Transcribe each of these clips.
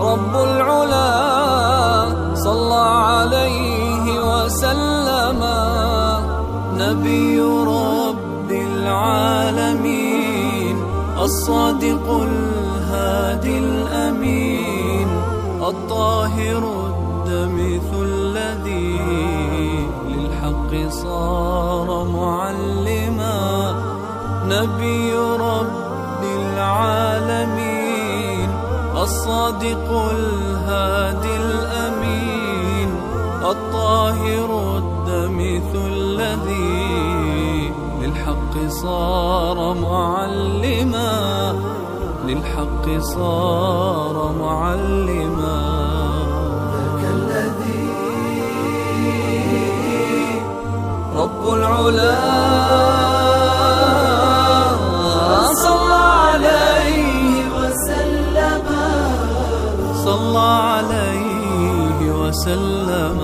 رب العلا صلى عليه وسلم نبي رب العالمين الصادق الهادي الأمين الطاهر الدمث الذي للحق صار معلما نبي رب العالمين الصادق الهادي الأمين الطاهر الدمث الذي للحق صار معلما للحق صار معلما. رب العلا صلى عليه وسلم.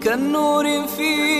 كالنور في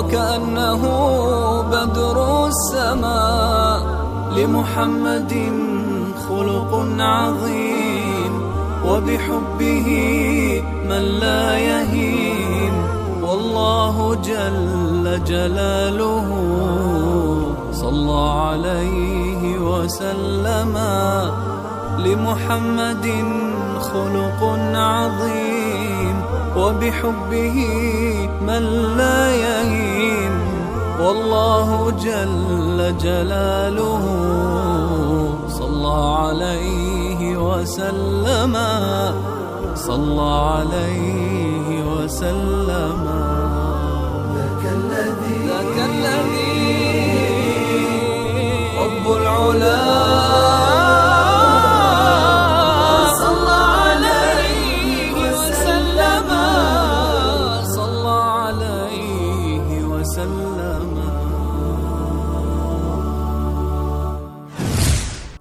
وكأنه بدر السماء لمحمد خلق عظيم وبحبه من لا يهين والله جل جلاله صلى عليه وسلم لمحمد خلق عظيم وبحبه من لا يهين. والله جل جلاله صلى عليه وسلم. صلى عليه وسلم. ذاك الذي ذاك الذي رب العلا.